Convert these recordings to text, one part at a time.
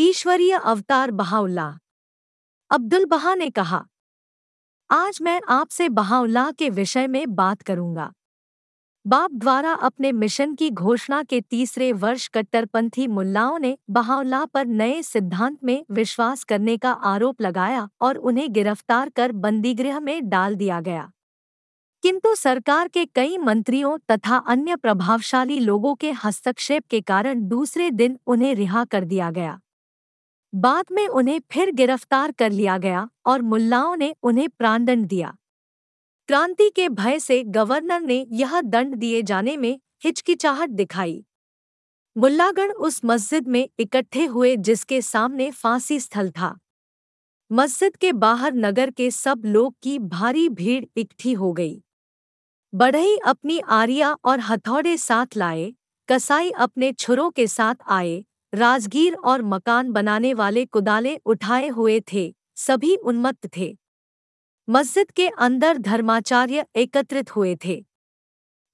ईश्वरीय अवतार Bahaullah Abdul Baha ने कहा, आज मैं आपसे बहाउल्लाह के विषय में बात करूँगा। बाप द्वारा अपने मिशन की घोषणा के तीसरे वर्ष कट्टरपंथी मुल्लाओं ने बहाउल्लाह पर नए सिद्धांत में विश्वास करने का आरोप लगाया और उन्हें गिरफ़्तार कर बंदीगृह में डाल दिया गया। किंतु सरकार के कई मंत्रियों तथा अन्य प्रभावशाली लोगों के हस्तक्षेप के कारण दूसरे दिन उन्हें रिहा कर दिया गया। बाद में उन्हें फिर गिरफ़्तार कर लिया गया और मुल्लाओं ने उन्हें प्राणदंड दिया। क्रांति के भय से गवर्नर ने यह दंड दिए जाने में हिचकिचाहट दिखाई। मुल्लागण उस मस्जिद में इकट्ठे हुए जिसके सामने फांसी स्थल था। मस्जिद के बाहर नगर के सब लोग की भारी भीड़ इकट्ठी हो गई। बढ़ई अपनी आरिया और हथौड़े साथ लाए, कसाई अपने छुरों के साथ आए राजगीर और मकान बनाने वाले कुदाले उठाए हुए थे, सभी उन्मत्त थे। मस्जिद के अंदर धर्माचार्य एकत्रित हुए थे।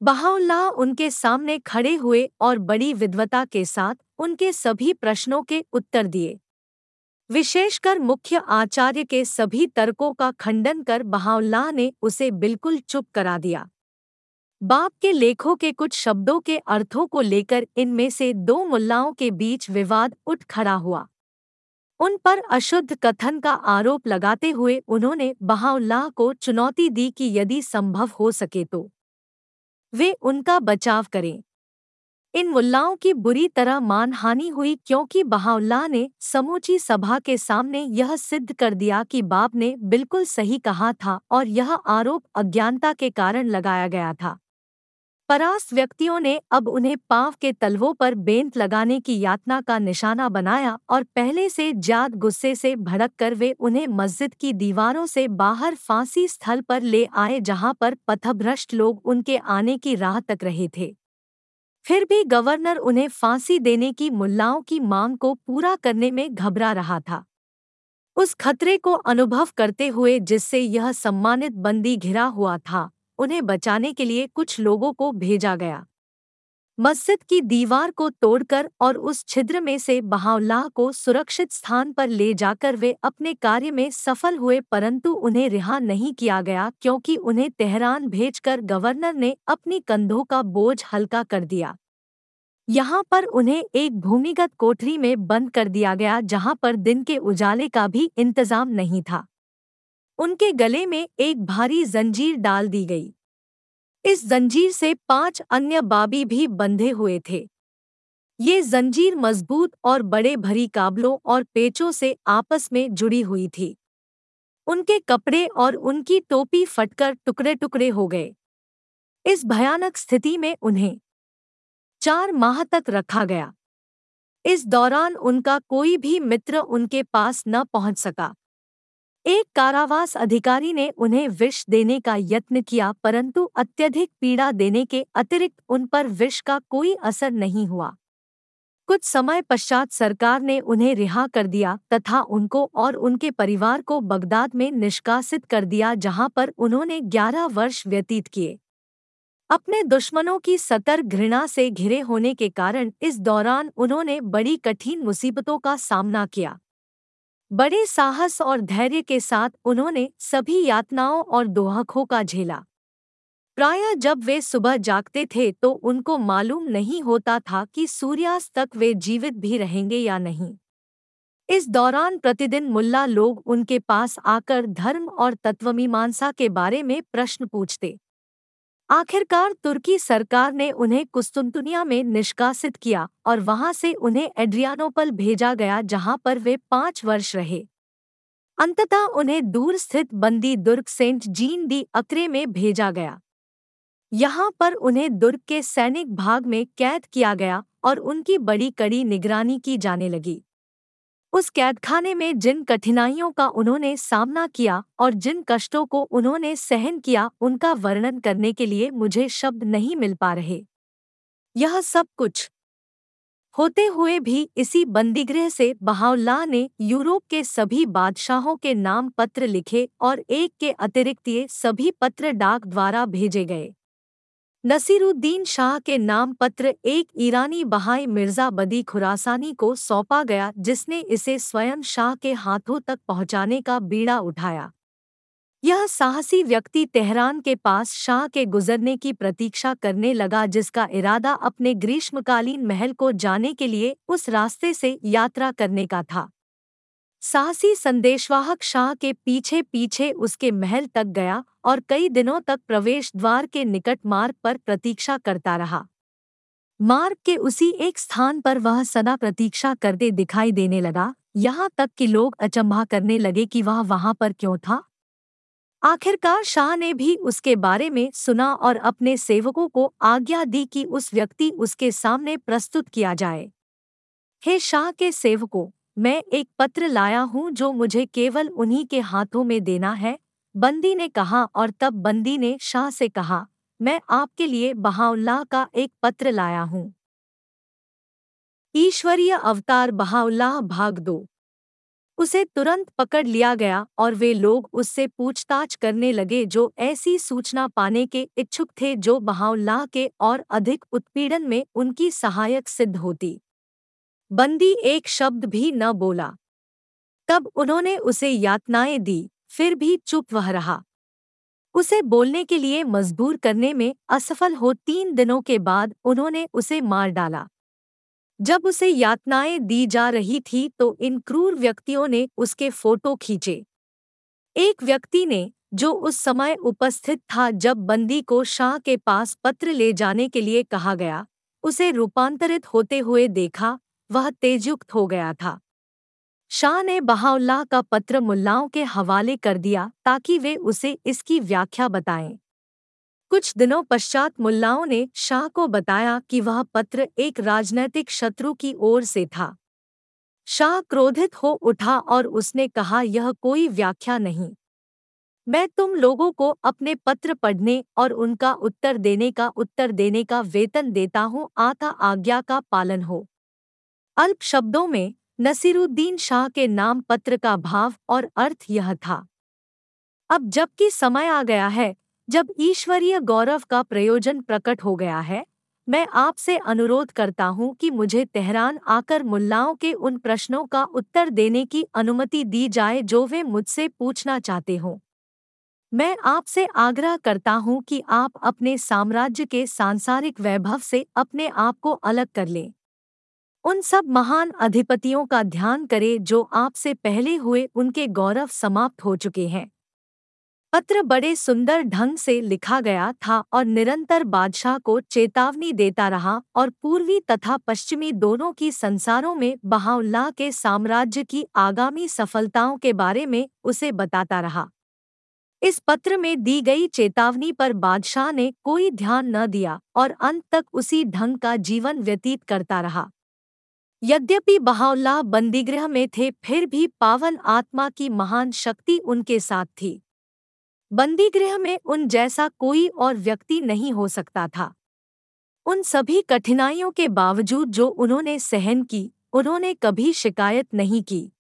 बहाउल्लाह उनके सामने खड़े हुए और बड़ी विद्वता के साथ उनके सभी प्रश्नों के उत्तर दिए। विशेषकर मुख्य आचार्य के सभी तर्कों का खंडन कर बहाउल्लाह ने उसे बिल्कुल चुप करा दिया। बाप के लेखों के कुछ शब्दों के अर्थों को लेकर इनमें से दो मुल्लाओं के बीच विवाद उठ खड़ा हुआ। उन पर अशुद्ध कथन का आरोप लगाते हुए उन्होंने बहाउल्लाह को चुनौती दी कि यदि संभव हो सके तो। वे उनका बचाव करें। इन मुल्लाओं की बुरी तरह मानहानि हुई क्योंकि बहाउल्लाह ने समूची सभा के सामने यह सिद्ध कर दिया कि बाप ने बिल्कुल सही कहा था और यह आरोप अज्ञानता के कारण लगाया गया था। परास्त व्यक्तियों ने अब उन्हें पाव के तलवों पर बेंत लगाने की यातना का निशाना बनाया और पहले से ज्याद गुस्से से भड़क कर वे उन्हें मस्जिद की दीवारों से बाहर फांसी स्थल पर ले आए जहाँ पर पथभ्रष्ट लोग उनके आने की राह तक रहे थे। फिर भी गवर्नर उन्हें फांसी देने की मुल्लाओं की मांग को पूरा करने में घबरा रहा था। उस खतरे को अनुभव करते हुए जिससे यह सम्मानित बंदी घिरा हुआ था। उन्हें बचाने के लिए कुछ लोगों को भेजा गया। मस्जिद की दीवार को तोड़कर और उस छिद्र में से बहाउल्लाह को सुरक्षित स्थान पर ले जाकर वे अपने कार्य में सफल हुए, परंतु उन्हें रिहा नहीं किया गया क्योंकि उन्हें तेहरान भेजकर गवर्नर ने अपनी कंधों का बोझ हल्का कर दिया। यहाँ पर उन्हें एक भूमिगत कोठरी में बंद कर दिया गया, जहाँ पर दिन के उजाले का भी इंतज़ाम नहीं था। उनके गले में एक भारी जंजीर डाल दी गई। इस जंजीर से पाँच अन्य बाबी भी बंधे हुए थे। ये जंजीर मज़बूत और बड़े भरी काबलों और पेचों से आपस में जुड़ी हुई थी। उनके कपड़े और उनकी टोपी फटकर टुकड़े टुकड़े हो गए। इस भयानक स्थिति में उन्हें चार माह तक रखा गया। इस दौरान उनका कोई भी मित्र उनके पास न पहुँच सका। एक कारावास अधिकारी ने उन्हें विष देने का यत्न किया, परंतु अत्यधिक पीड़ा देने के अतिरिक्त उन पर विष का कोई असर नहीं हुआ। कुछ समय पश्चात सरकार ने उन्हें रिहा कर दिया तथा उनको और उनके परिवार को बगदाद में निष्कासित कर दिया, जहाँ पर उन्होंने 11 वर्ष व्यतीत किए। अपने दुश्मनों की सतर्क घृणा से घिरे होने के कारण इस दौरान उन्होंने बड़ी कठिन मुसीबतों का सामना किया। बड़े साहस और धैर्य के साथ उन्होंने सभी यातनाओं और दोहकों का झेला। प्रायः जब वे सुबह जागते थे तो उनको मालूम नहीं होता था कि सूर्यास्त तक वे जीवित भी रहेंगे या नहीं। इस दौरान प्रतिदिन मुल्ला लोग उनके पास आकर धर्म और तत्वमीमांसा के बारे में प्रश्न पूछते। आखिरकार तुर्की सरकार ने उन्हें कुस्तुनतुनिया में निष्कासित किया और वहाँ से उन्हें एड्रियानोपल भेजा गया जहाँ पर वे पाँच वर्ष रहे। अंततः उन्हें दूर स्थित बंदी दुर्ग सेंट जीन दी अक्रे में भेजा गया। यहाँ पर उन्हें दुर्ग के सैनिक भाग में कैद किया गया और उनकी बड़ी कड़ी निगरानी की जाने लगी। उस कैदखाने में जिन कठिनाइयों का उन्होंने सामना किया और जिन कष्टों को उन्होंने सहन किया, उनका वर्णन करने के लिए मुझे शब्द नहीं मिल पा रहे। यह सब कुछ होते हुए भी इसी बंदीगृह से बहाउल्लाह ने यूरोप के सभी बादशाहों के नाम पत्र लिखे और एक के अतिरिक्त ये सभी पत्र डाक द्वारा भेजे गए। नसीरुद्दीन शाह के नाम पत्र एक ईरानी बहाई मिर्ज़ा बदी खुरासानी को सौंपा गया, जिसने इसे स्वयं शाह के हाथों तक पहुँचाने का बीड़ा उठाया। यह साहसी व्यक्ति तेहरान के पास शाह के गुजरने की प्रतीक्षा करने लगा, जिसका इरादा अपने ग्रीष्मकालीन महल को जाने के लिए उस रास्ते से यात्रा करने का था। साहसी संदेशवाहक शाह के पीछे पीछे उसके महल तक गया और कई दिनों तक प्रवेश द्वार के निकट मार्ग पर प्रतीक्षा करता रहा। मार्ग के उसी एक स्थान पर वह सदा प्रतीक्षा करते दिखाई देने लगा, यहाँ तक कि लोग अचंभा करने लगे कि वह वहाँ पर क्यों था। आखिरकार शाह ने भी उसके बारे में सुना और अपने सेवकों को आज्ञा दी कि उस व्यक्ति उसके सामने प्रस्तुत किया जाए। हे शाह के सेवकों, मैं एक पत्र लाया हूँ जो मुझे केवल उन्हीं के हाथों में देना है बंदी ने कहा और तब बंदी ने शाह से कहा, मैं आपके लिए बहाउल्लाह का एक पत्र लाया हूँ। ईश्वरीय अवतार बहाउल्लाह भाग दो। उसे तुरंत पकड़ लिया गया और वे लोग उससे पूछताछ करने लगे जो ऐसी सूचना पाने के इच्छुक थे जो बहाउल्लाह के और अधिक उत्पीड़न में उनकी सहायक सिद्ध होती। बंदी एक शब्द भी न बोला। तब उन्होंने उसे यातनाएँ दी। फिर भी चुप वह रहा। उसे बोलने के लिए मजबूर करने में असफल हो तीन दिनों के बाद उन्होंने उसे मार डाला। जब उसे यातनाएँ दी जा रही थी तो इन क्रूर व्यक्तियों ने उसके फ़ोटो खींचे। एक व्यक्ति ने, जो उस समय उपस्थित था जब बंदी को शाह के पास पत्र ले जाने के लिए कहा गया, उसे रूपांतरित होते हुए देखा, वह तेजयुक्त हो गया था। शाह ने बहाउल्लाह का पत्र मुल्लाओं के हवाले कर दिया ताकि वे उसे इसकी व्याख्या बताएँ। कुछ दिनों पश्चात मुल्लाओं ने शाह को बताया कि वह पत्र एक राजनैतिक शत्रु की ओर से था। शाह क्रोधित हो उठा और उसने कहा, यह कोई व्याख्या नहीं। मैं तुम लोगों को अपने पत्र पढ़ने और उनका उत्तर देने का उत्तर देने का वेतन देता हूँ आता आज्ञा का पालन हो। अल्प शब्दों में नसीरुद्दीन शाह के नाम पत्र का भाव और अर्थ यह था। अब जबकि समय आ गया है, जब ईश्वरीय गौरव का प्रयोजन प्रकट हो गया है, मैं आपसे अनुरोध करता हूँ कि मुझे तेहरान आकर मुल्लाओं के उन प्रश्नों का उत्तर देने की अनुमति दी जाए जो वे मुझसे पूछना चाहते हों। मैं आपसे आग्रह करता हूँ कि आप अपने साम्राज्य के सांसारिक वैभव से अपने आप को अलग कर लें। उन सब महान अधिपतियों का ध्यान करें जो आपसे पहले हुए उनके गौरव समाप्त हो चुके हैं। पत्र बड़े सुंदर ढंग से लिखा गया था और निरंतर बादशाह को चेतावनी देता रहा और पूर्वी तथा पश्चिमी दोनों की संसारों में बहाउल्लाह के साम्राज्य की आगामी सफलताओं के बारे में उसे बताता रहा। इस पत्र में दी गई चेतावनी पर बादशाह ने कोई ध्यान न दिया और अंत तक उसी ढंग का जीवन व्यतीत करता रहा। यद्यपि बहाउल्लाह बंदीगृह में थे, फिर भी पावन आत्मा की महान शक्ति उनके साथ थी। बंदीगृह में उन जैसा कोई और व्यक्ति नहीं हो सकता था। उन सभी कठिनाइयों के बावजूद जो उन्होंने सहन की, उन्होंने कभी शिकायत नहीं की।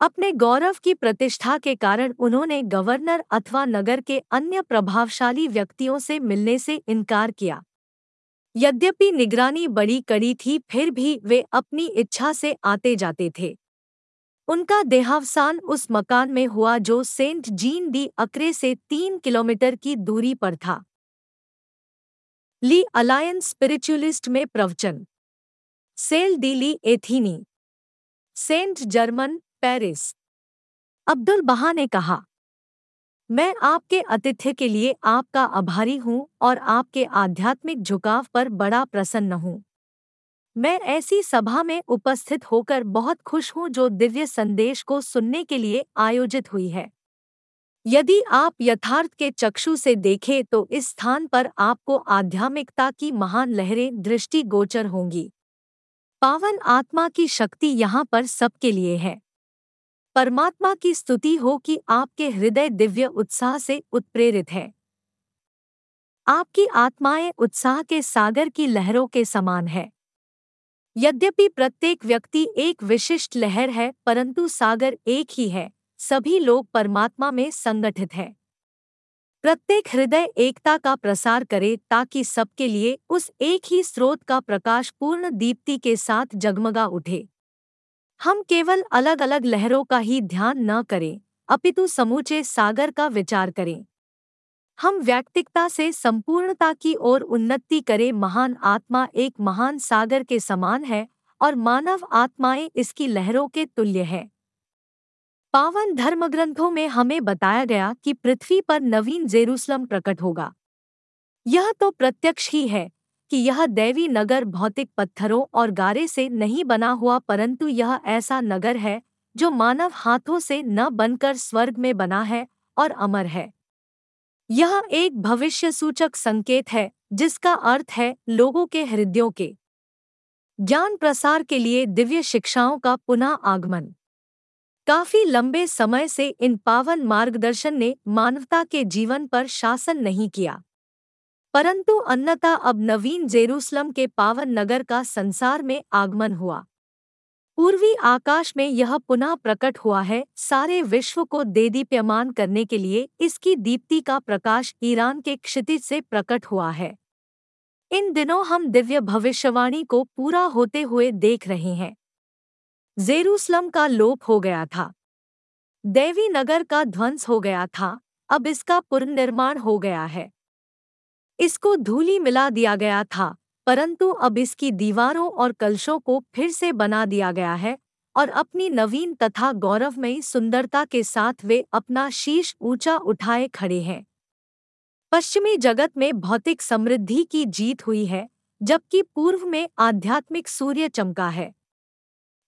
अपने गौरव की प्रतिष्ठा के कारण उन्होंने गवर्नर अथवा नगर के अन्य प्रभावशाली व्यक्तियों से मिलने से इनकार किया। यद्यपि निगरानी बड़ी कड़ी थी, फिर भी वे अपनी इच्छा से आते जाते थे। उनका देहावसान उस मकान में हुआ जो सेंट जीन डी अक्रे से तीन किलोमीटर की दूरी पर था। ली अलायंस स्पिरिचुअलिस्ट में प्रवचन। सेल डी ली एथीनी। Saint Germain, Paris. Abdul Baha ने कहा मैं आपके आतिथ्य के लिए आपका आभारी हूँ और आपके आध्यात्मिक झुकाव पर बड़ा प्रसन्न हूँ। मैं ऐसी सभा में उपस्थित होकर बहुत खुश हूँ जो दिव्य संदेश को सुनने के लिए आयोजित हुई है। यदि आप यथार्थ के चक्षु से देखें तो इस स्थान पर आपको आध्यात्मिकता की महान लहरें दृष्टि गोचर होंगी। पावन आत्मा की शक्ति यहाँ पर सबके लिए है। परमात्मा की स्तुति हो कि आपके हृदय दिव्य उत्साह से उत्प्रेरित है। आपकी आत्माएँ उत्साह के सागर की लहरों के समान है। यद्यपि प्रत्येक व्यक्ति एक विशिष्ट लहर है, परंतु सागर एक ही है, सभी लोग परमात्मा में संगठित है। प्रत्येक हृदय एकता का प्रसार करे, ताकि सबके लिए उस एक ही स्रोत का प्रकाश पूर्ण दीप्ति के साथ जगमगा उठे। हम केवल अलग अलग लहरों का ही ध्यान न करें, अपितु समूचे सागर का विचार करें। हम व्यक्तिकता से संपूर्णता की ओर उन्नति करें, महान आत्मा एक महान सागर के समान है और मानव आत्माएँ इसकी लहरों के तुल्य है। पावन धर्मग्रंथों में हमें बताया गया कि पृथ्वी पर नवीन जेरूसलम प्रकट होगा। यह तो प्रत्यक्ष ही है कि यह दैवी नगर भौतिक पत्थरों और गारे से नहीं बना हुआ परंतु यह ऐसा नगर है, जो मानव हाथों से न बनकर स्वर्ग में बना है और अमर है। यह एक भविष्य सूचक संकेत है, जिसका अर्थ है लोगों के हृदयों के ज्ञान प्रसार के लिए दिव्य शिक्षाओं का पुनः आगमन। काफ़ी लंबे समय से इन पावन मार्गदर्शन ने मानवता के जीवन पर शासन नहीं किया। परंतु अन्नता अब नवीन जेरूसलम के पावन नगर का संसार में आगमन हुआ। पूर्वी आकाश में यह पुनः प्रकट हुआ है, सारे विश्व को देदीप्यमान करने के लिए इसकी दीप्ति का प्रकाश ईरान के क्षितिज से प्रकट हुआ है। इन दिनों हम दिव्य भविष्यवाणी को पूरा होते हुए देख रहे हैं। जेरूसलम का लोप हो गया था। देवी नगर का ध्वंस हो गया था, अब इसका पुनर्निर्माण हो गया है। इसको धूली मिला दिया गया था, परंतु अब इसकी दीवारों और कलशों को फिर से बना दिया गया है और अपनी नवीन तथा गौरवमयी सुंदरता के साथ वे अपना शीश ऊँचा उठाए खड़े हैं। पश्चिमी जगत में भौतिक समृद्धि की जीत हुई है, जबकि पूर्व में आध्यात्मिक सूर्य चमका है।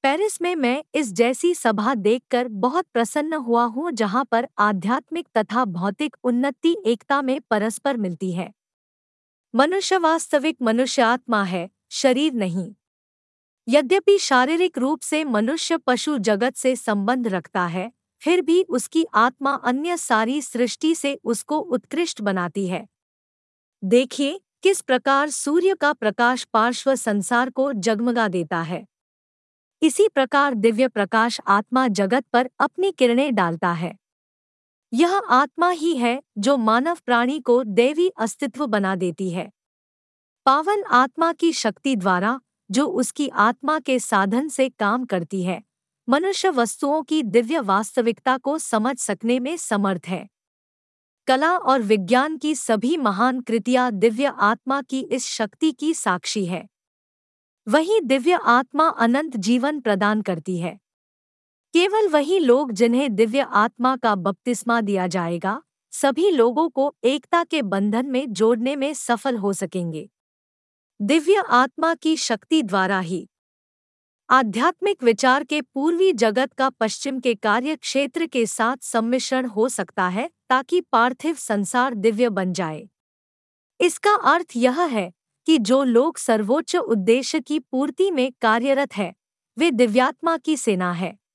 पेरिस में मैं इस जैसी सभा देखकर बहुत प्रसन्न हुआ हूँ जहाँ पर आध्यात्मिक तथा भौतिक उन्नति, एकता में परस्पर मिलती है। मनुष्य वास्तविक मनुष्य आत्मा है, शरीर नहीं। यद्यपि शारीरिक रूप से मनुष्य पशु जगत से संबंध रखता है, फिर भी उसकी आत्मा अन्य सारी सृष्टि से उसको उत्कृष्ट बनाती है। देखिए, किस प्रकार सूर्य का प्रकाश पार्श्व संसार को जगमगा देता है। इसी प्रकार दिव्य प्रकाश आत्मा जगत पर अपनी किरणें डालता है। यह आत्मा ही है जो मानव प्राणी को दैवी अस्तित्व बना देती है। पावन आत्मा की शक्ति द्वारा, जो उसकी आत्मा के साधन से काम करती है, मनुष्य वस्तुओं की दिव्य वास्तविकता को समझ सकने में समर्थ है। कला और विज्ञान की सभी महान कृतियाँ दिव्य आत्मा की इस शक्ति की साक्षी है। वही दिव्य आत्मा अनंत जीवन प्रदान करती है। केवल वही लोग जिन्हें दिव्य आत्मा का बपतिस्मा दिया जाएगा, सभी लोगों को एकता के बंधन में जोड़ने में सफल हो सकेंगे। दिव्य आत्मा की शक्ति द्वारा ही। आध्यात्मिक विचार के पूर्वी जगत का पश्चिम के कार्य क्षेत्र के साथ सम्मिश्रण हो सकता है, ताकि पार्थिव संसार दिव्य बन जाए। इसका अर्थ यह है कि जो लोग सर्वोच्च उद्देश्य की पूर्ति में कार्यरत है, वे दिव्यात्मा की सेना है।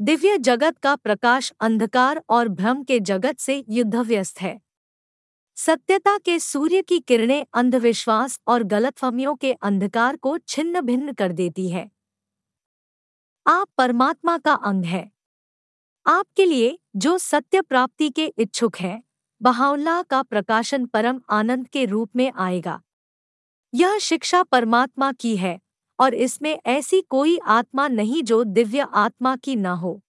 दिव्य जगत का प्रकाश अंधकार और भ्रम के जगत से युद्धव्यस्त है। सत्यता के सूर्य की किरणें अंधविश्वास और गलतफहमियों के अंधकार को छिन्न भिन्न कर देती है। आप परमात्मा का अंग है। आपके लिए जो सत्य प्राप्ति के इच्छुक है बहाउल्लाह का प्रकाशन परम आनंद के रूप में आएगा। यह शिक्षा परमात्मा की है। और इसमें ऐसी कोई आत्मा नहीं जो दिव्य आत्मा की न हो।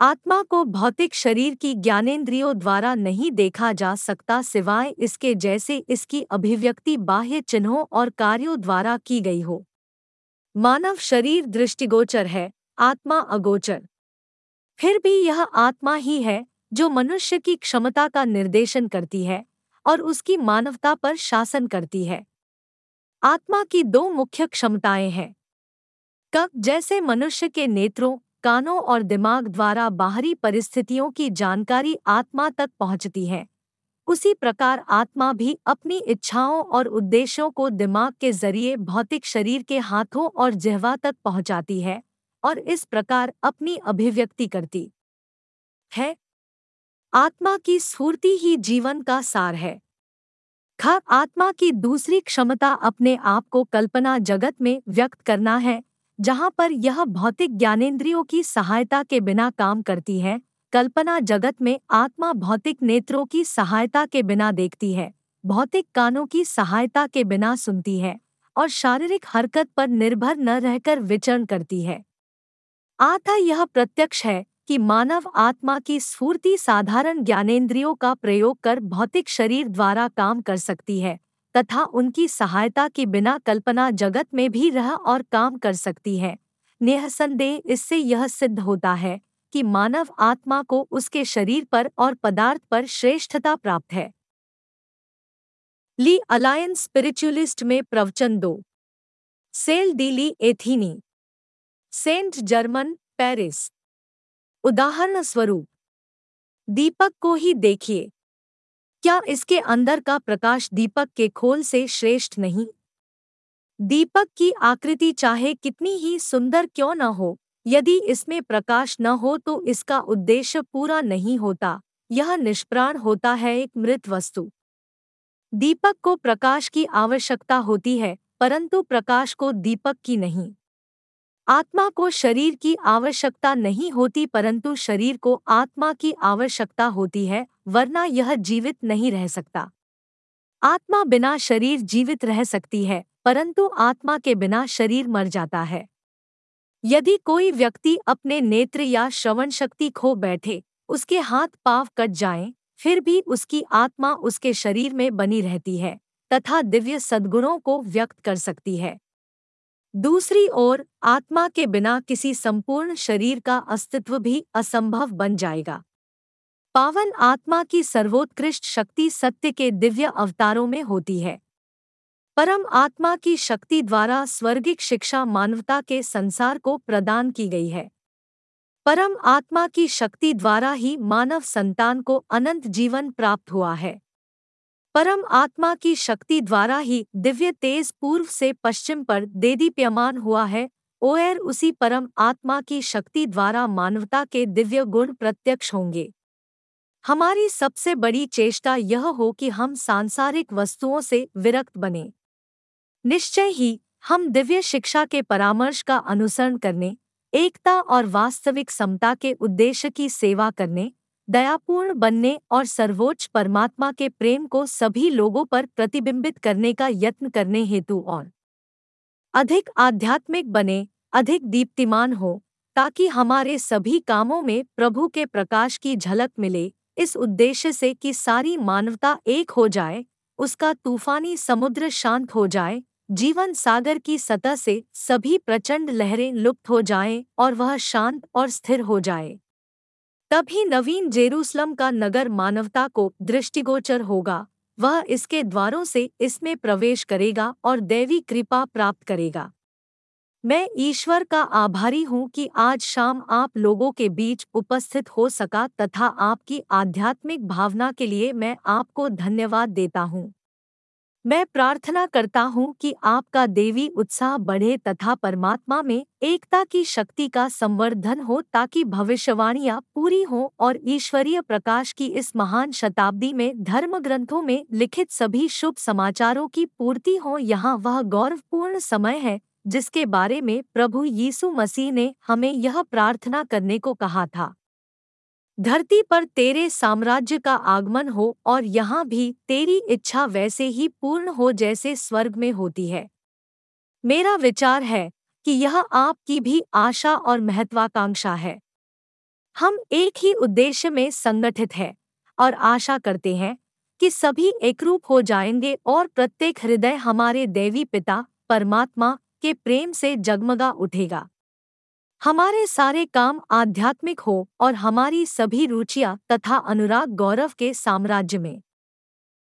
आत्मा को भौतिक शरीर की ज्ञानेंद्रियों द्वारा नहीं देखा जा सकता सिवाय इसके जैसे इसकी अभिव्यक्ति बाह्य चिन्हों और कार्यों द्वारा की गई हो। मानव शरीर दृष्टिगोचर है, आत्मा अगोचर। फिर भी यह आत्मा ही है, जो मनुष्य की क्षमता का निर्देशन करती है और उसकी मानवता पर शासन करती है। आत्मा की दो मुख्य क्षमताएँ हैं। कब जैसे मनुष्य के नेत्रों, कानों और दिमाग द्वारा बाहरी परिस्थितियों की जानकारी आत्मा तक पहुँचती है। उसी प्रकार आत्मा भी अपनी इच्छाओं और उद्देश्यों को दिमाग के ज़रिए भौतिक शरीर के हाथों और जहवा तक पहुंचाती है और इस प्रकार अपनी अभिव्यक्ति करती है। आत्मा की स्फूर्ति ही जीवन का सार है। ख आत्मा की दूसरी क्षमता अपने आप को कल्पना जगत में व्यक्त करना है, जहाँ पर यह भौतिक ज्ञानेंद्रियों की सहायता के बिना काम करती है, कल्पना जगत में आत्मा भौतिक नेत्रों की सहायता के बिना देखती है, भौतिक कानों की सहायता के बिना सुनती है, और शारीरिक हरकत पर निर्भर न रहकर विचरण करती है। आता यह प्रत्यक्ष है कि मानव आत्मा की स्फूर्ति साधारण ज्ञानेंद्रियों का प्रयोग कर भौतिक शरीर द्वारा काम कर सकती है, तथा उनकी सहायता के बिना कल्पना जगत में भी रह और काम कर सकती है। निसंदेह इससे यह सिद्ध होता है कि मानव आत्मा को उसके शरीर पर और पदार्थ पर श्रेष्ठता प्राप्त है। ली अलायंस स्पिरिचुअलिस्ट में प्रवचन दो। सेल डीली एथीनी। Saint Germain, Paris. उदाहरण स्वरूप दीपक को ही देखिए। क्या इसके अंदर का प्रकाश दीपक के खोल से श्रेष्ठ नहीं? दीपक की आकृति चाहे कितनी ही सुंदर क्यों न हो, यदि इसमें प्रकाश न हो तो इसका उद्देश्य पूरा नहीं होता, यह निष्प्राण होता है एक मृत वस्तु। दीपक को प्रकाश की आवश्यकता होती है, परंतु प्रकाश को दीपक की नहीं। आत्मा को शरीर की आवश्यकता नहीं होती परंतु शरीर को आत्मा की आवश्यकता होती है वरना यह जीवित नहीं रह सकता। आत्मा बिना शरीर जीवित रह सकती है परंतु आत्मा के बिना शरीर मर जाता है। यदि कोई व्यक्ति अपने नेत्र या श्रवण शक्ति खो बैठे उसके हाथ पाव कट जाएँ, फिर भी उसकी आत्मा उसके शरीर में बनी रहती है तथा दिव्य सद्गुणों को व्यक्त कर सकती है। दूसरी ओर, आत्मा के बिना किसी संपूर्ण शरीर का अस्तित्व भी असंभव बन जाएगा। पावन आत्मा की सर्वोत्कृष्ट शक्ति सत्य के दिव्य अवतारों में होती है। परम आत्मा की शक्ति द्वारा स्वर्गिक शिक्षा मानवता के संसार को प्रदान की गई है। परम आत्मा की शक्ति द्वारा ही मानव संतान को अनंत जीवन प्राप्त हुआ है। परम आत्मा की शक्ति द्वारा ही दिव्य तेज पूर्व से पश्चिम पर देदीप्यमान हुआ है। ओएर उसी परम आत्मा की शक्ति द्वारा मानवता के दिव्य गुण प्रत्यक्ष होंगे। हमारी सबसे बड़ी चेष्टा यह हो कि हम सांसारिक वस्तुओं से विरक्त बने। निश्चय ही, हम दिव्य शिक्षा के परामर्श का अनुसरण करने, एकता और वास्तविक समता के उद्देश्य की सेवा करने दयापूर्ण बनने और सर्वोच्च परमात्मा के प्रेम को सभी लोगों पर प्रतिबिंबित करने का यत्न करने हेतु और अधिक आध्यात्मिक बने, अधिक दीप्तिमान हो, ताकि हमारे सभी कामों में प्रभु के प्रकाश की झलक मिले। इस उद्देश्य से कि सारी मानवता एक हो जाए, उसका तूफानी समुद्र शांत हो जाए, जीवन सागर की सतह से सभी प्रचंड लहरें लुप्त हो जाएँ और वह शांत और स्थिर हो जाए। तभी नवीन जेरूसलम का नगर मानवता को दृष्टिगोचर होगा। वह इसके द्वारों से इसमें प्रवेश करेगा और दैवी कृपा प्राप्त करेगा। मैं ईश्वर का आभारी हूँ कि आज शाम आप लोगों के बीच उपस्थित हो सका तथा आपकी आध्यात्मिक भावना के लिए मैं आपको धन्यवाद देता हूँ। मैं प्रार्थना करता हूँ कि आपका देवी उत्साह बढ़े तथा परमात्मा में एकता की शक्ति का संवर्धन हो ताकि भविष्यवाणियाँ पूरी हो और ईश्वरीय प्रकाश की इस महान शताब्दी में धर्म ग्रंथों में लिखित सभी शुभ समाचारों की पूर्ति हो। यहाँ वह गौरवपूर्ण समय है जिसके बारे में प्रभु यीशु मसीह ने हमें यह प्रार्थना करने को कहा था। धरती पर तेरे साम्राज्य का आगमन हो और यहाँ भी तेरी इच्छा वैसे ही पूर्ण हो जैसे स्वर्ग में होती है। मेरा विचार है कि यह आपकी भी आशा और महत्वाकांक्षा है। हम एक ही उद्देश्य में संगठित हैं और आशा करते हैं कि सभी एकरूप हो जाएँगे और प्रत्येक हृदय हमारे देवी पिता, परमात्मा के प्रेम से जगमगा उठेगा। हमारे सारे काम आध्यात्मिक हो और हमारी सभी रुचियाँ तथा अनुराग गौरव के साम्राज्य में।